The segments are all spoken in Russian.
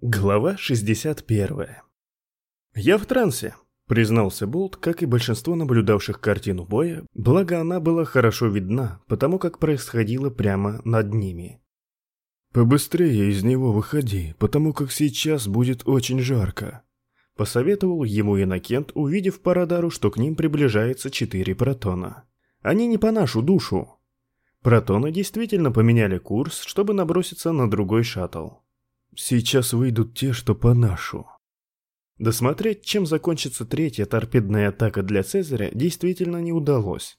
Глава 61. «Я в трансе», — признался Болт, как и большинство наблюдавших картину боя, благо она была хорошо видна, потому как происходило прямо над ними. «Побыстрее из него выходи, потому как сейчас будет очень жарко», — посоветовал ему Иннокент, увидев по радару, что к ним приближается четыре протона. «Они не по нашу душу». Протоны действительно поменяли курс, чтобы наброситься на другой шаттл. Сейчас выйдут те, что по нашу. Досмотреть, чем закончится третья торпедная атака для Цезаря, действительно не удалось.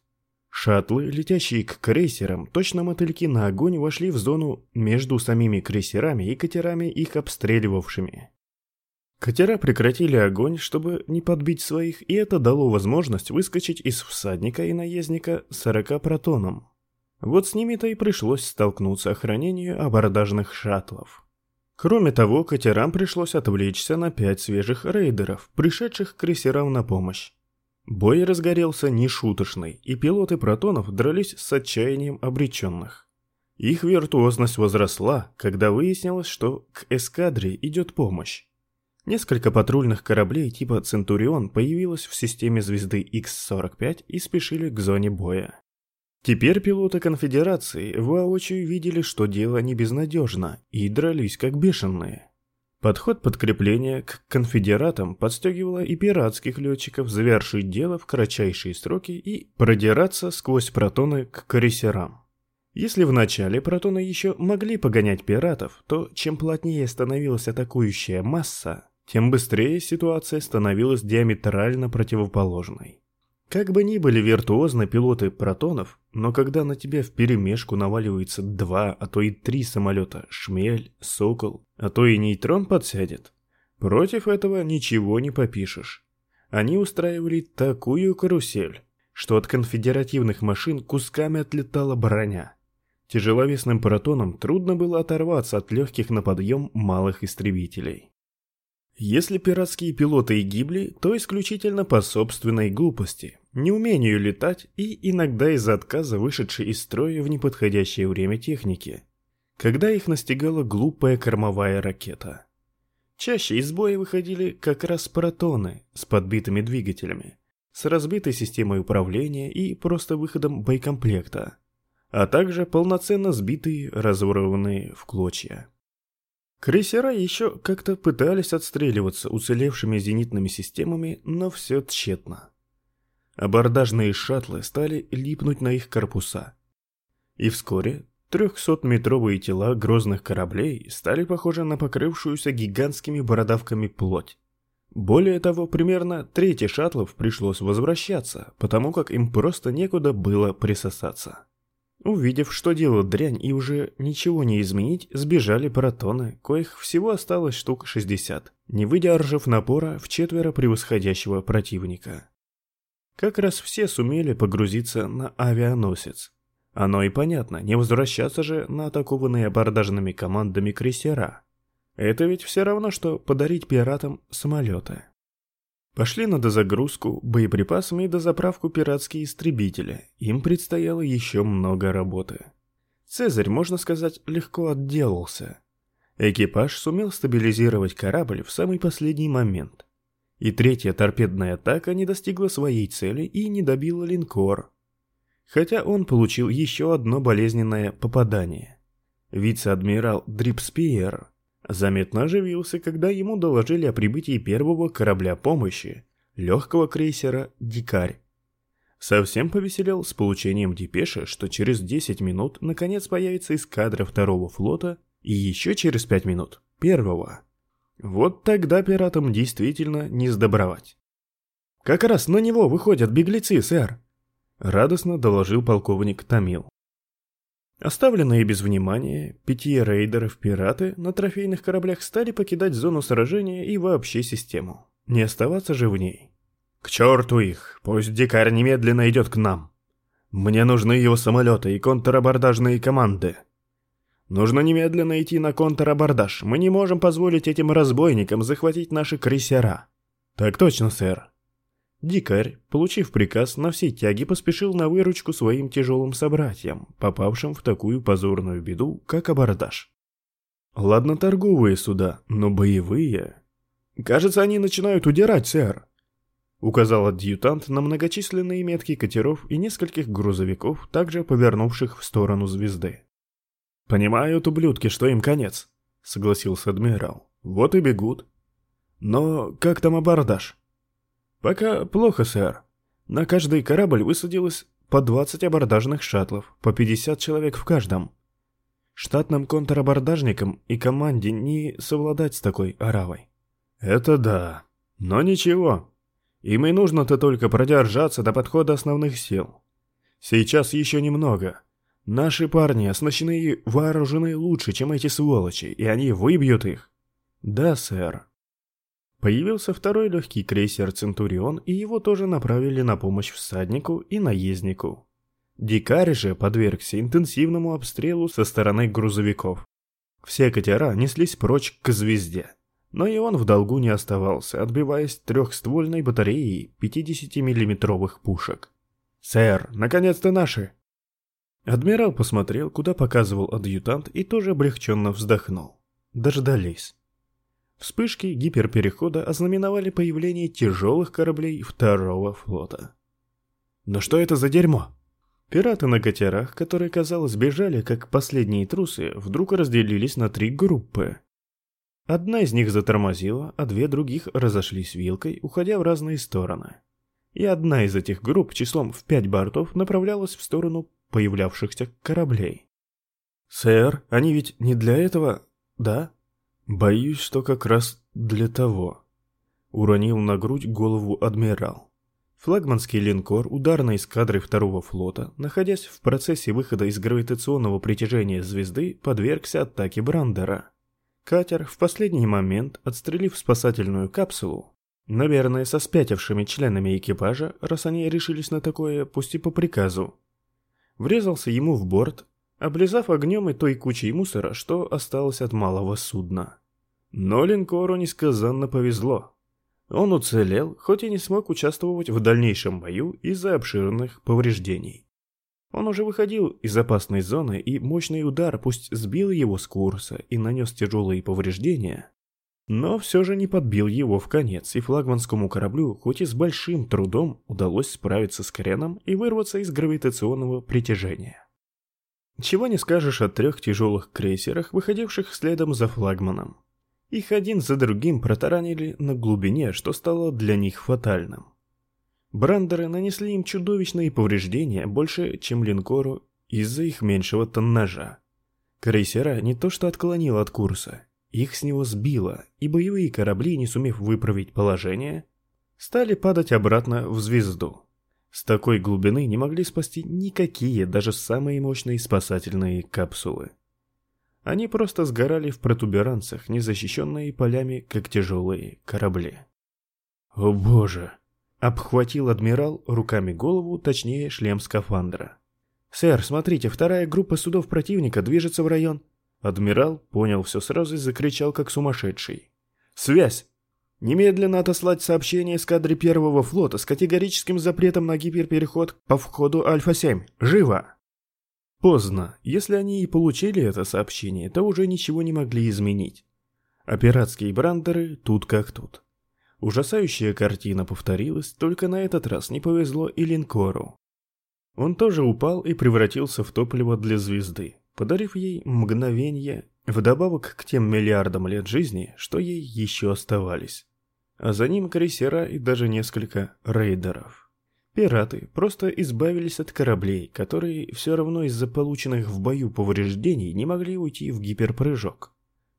Шаттлы, летящие к крейсерам, точно мотыльки на огонь вошли в зону между самими крейсерами и катерами, их обстреливавшими. Катера прекратили огонь, чтобы не подбить своих, и это дало возможность выскочить из всадника и наездника 40 протоном. Вот с ними-то и пришлось столкнуться охранению абордажных шаттлов. Кроме того, катерам пришлось отвлечься на пять свежих рейдеров, пришедших крейсерам на помощь. Бой разгорелся нешуточный, и пилоты протонов дрались с отчаянием обреченных. Их виртуозность возросла, когда выяснилось, что к эскадре идет помощь. Несколько патрульных кораблей типа «Центурион» появилось в системе звезды X-45 и спешили к зоне боя. Теперь пилоты конфедерации воочию видели, что дело не безнадежно, и дрались как бешеные. Подход подкрепления к конфедератам подстегивало и пиратских летчиков завершить дело в кратчайшие сроки и продираться сквозь протоны к крейсерам. Если в начале протоны еще могли погонять пиратов, то чем плотнее становилась атакующая масса, тем быстрее ситуация становилась диаметрально противоположной. Как бы ни были виртуозны пилоты протонов, но когда на тебя вперемешку наваливается два, а то и три самолета, шмель, сокол, а то и нейтрон подсядет, против этого ничего не попишешь. Они устраивали такую карусель, что от конфедеративных машин кусками отлетала броня. Тяжеловесным протонам трудно было оторваться от легких на подъем малых истребителей. Если пиратские пилоты и гибли, то исключительно по собственной глупости, неумению летать и иногда из-за отказа вышедшей из строя в неподходящее время техники, когда их настигала глупая кормовая ракета. Чаще из боя выходили как раз протоны с подбитыми двигателями, с разбитой системой управления и просто выходом боекомплекта, а также полноценно сбитые, разорванные в клочья. Крейсера еще как-то пытались отстреливаться уцелевшими зенитными системами, но все тщетно. Абордажные шаттлы стали липнуть на их корпуса. И вскоре 300-метровые тела грозных кораблей стали похожи на покрывшуюся гигантскими бородавками плоть. Более того, примерно трети шаттлов пришлось возвращаться, потому как им просто некуда было присосаться. Увидев, что делают дрянь и уже ничего не изменить, сбежали протоны, коих всего осталось штук 60, не выдержав напора в четверо превосходящего противника. Как раз все сумели погрузиться на авианосец. Оно и понятно, не возвращаться же на атакованные абордажными командами крейсера. Это ведь все равно, что подарить пиратам самолеты. Пошли на дозагрузку, боеприпасами и дозаправку пиратские истребители. Им предстояло еще много работы. Цезарь, можно сказать, легко отделался. Экипаж сумел стабилизировать корабль в самый последний момент. И третья торпедная атака не достигла своей цели и не добила линкор. Хотя он получил еще одно болезненное попадание. Вице-адмирал Дрипспиер заметно оживился, когда ему доложили о прибытии первого корабля помощи, легкого крейсера «Дикарь». Совсем повеселел с получением депеши, что через 10 минут наконец появится эскадра второго флота и еще через 5 минут – первого. Вот тогда пиратам действительно не сдобровать. «Как раз на него выходят беглецы, сэр!» – радостно доложил полковник Томил. Оставленные без внимания, пяти рейдеров-пираты на трофейных кораблях стали покидать зону сражения и вообще систему. Не оставаться же в ней. «К черту их! Пусть дикарь немедленно идет к нам! Мне нужны его самолеты и контрабордажные команды!» «Нужно немедленно идти на контрабордаж. Мы не можем позволить этим разбойникам захватить наши крейсера». «Так точно, сэр», Дикарь, получив приказ, на все тяги поспешил на выручку своим тяжелым собратьям, попавшим в такую позорную беду, как абордаж. Ладно, торговые суда, но боевые... Кажется, они начинают удирать, сэр. Указал адъютант на многочисленные метки катеров и нескольких грузовиков, также повернувших в сторону звезды. «Понимают, ублюдки, что им конец», — согласился адмирал. «Вот и бегут. Но как там абордаж?» «Пока плохо, сэр. На каждый корабль высадилось по 20 абордажных шаттлов, по 50 человек в каждом. Штатным контрабордажникам и команде не совладать с такой оравой. Это да. Но ничего. Им и нужно-то только продержаться до подхода основных сил. Сейчас еще немного. Наши парни оснащены и вооружены лучше, чем эти сволочи, и они выбьют их. Да, сэр. Появился второй легкий крейсер «Центурион», и его тоже направили на помощь всаднику и наезднику. Дикарь же подвергся интенсивному обстрелу со стороны грузовиков. Все катера неслись прочь к звезде. Но и он в долгу не оставался, отбиваясь трехствольной батареей 50-миллиметровых пушек. «Сэр, наконец-то наши!» Адмирал посмотрел, куда показывал адъютант, и тоже облегченно вздохнул. Дождались. Вспышки гиперперехода ознаменовали появление тяжелых кораблей второго флота. «Но что это за дерьмо?» Пираты на катерах, которые, казалось, бежали как последние трусы, вдруг разделились на три группы. Одна из них затормозила, а две других разошлись вилкой, уходя в разные стороны. И одна из этих групп числом в пять бортов направлялась в сторону появлявшихся кораблей. «Сэр, они ведь не для этого, да?» «Боюсь, что как раз для того», — уронил на грудь голову адмирал. Флагманский линкор ударной эскадры второго флота, находясь в процессе выхода из гравитационного притяжения звезды, подвергся атаке Брандера. Катер в последний момент, отстрелив спасательную капсулу, наверное, со спятившими членами экипажа, раз они решились на такое, пусть и по приказу, врезался ему в борт, облизав огнем и той кучей мусора, что осталось от малого судна. Но линкору несказанно повезло. Он уцелел, хоть и не смог участвовать в дальнейшем бою из-за обширных повреждений. Он уже выходил из опасной зоны, и мощный удар пусть сбил его с курса и нанес тяжелые повреждения, но все же не подбил его в конец, и флагманскому кораблю, хоть и с большим трудом, удалось справиться с креном и вырваться из гравитационного притяжения. Чего не скажешь о трех тяжелых крейсерах, выходивших следом за флагманом. Их один за другим протаранили на глубине, что стало для них фатальным. Брандеры нанесли им чудовищные повреждения больше, чем линкору из-за их меньшего тоннажа. Крейсера не то что отклонило от курса, их с него сбило, и боевые корабли, не сумев выправить положение, стали падать обратно в звезду. С такой глубины не могли спасти никакие, даже самые мощные спасательные капсулы. Они просто сгорали в протуберанцах, не защищенные полями, как тяжелые корабли. «О боже!» — обхватил адмирал руками голову, точнее шлем скафандра. «Сэр, смотрите, вторая группа судов противника движется в район». Адмирал понял все сразу и закричал, как сумасшедший. «Связь! Немедленно отослать сообщение эскадре первого флота с категорическим запретом на гиперпереход по входу Альфа-7. Живо!» Поздно. Если они и получили это сообщение, то уже ничего не могли изменить. А пиратские брандеры тут как тут. Ужасающая картина повторилась, только на этот раз не повезло и линкору. Он тоже упал и превратился в топливо для звезды, подарив ей мгновение, вдобавок к тем миллиардам лет жизни, что ей еще оставались. А за ним крейсера и даже несколько рейдеров. Пираты просто избавились от кораблей, которые все равно из-за полученных в бою повреждений не могли уйти в гиперпрыжок.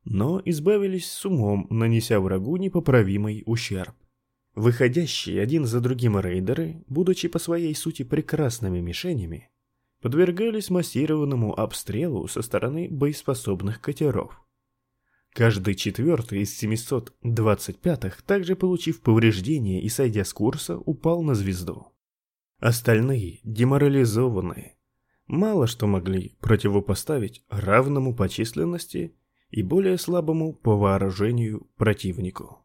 Но избавились с умом, нанеся врагу непоправимый ущерб. Выходящие один за другим рейдеры, будучи по своей сути прекрасными мишенями, подвергались массированному обстрелу со стороны боеспособных катеров. Каждый четвертый из 725-х, также получив повреждения и сойдя с курса, упал на звезду. Остальные, деморализованные, мало что могли противопоставить равному по численности и более слабому по вооружению противнику.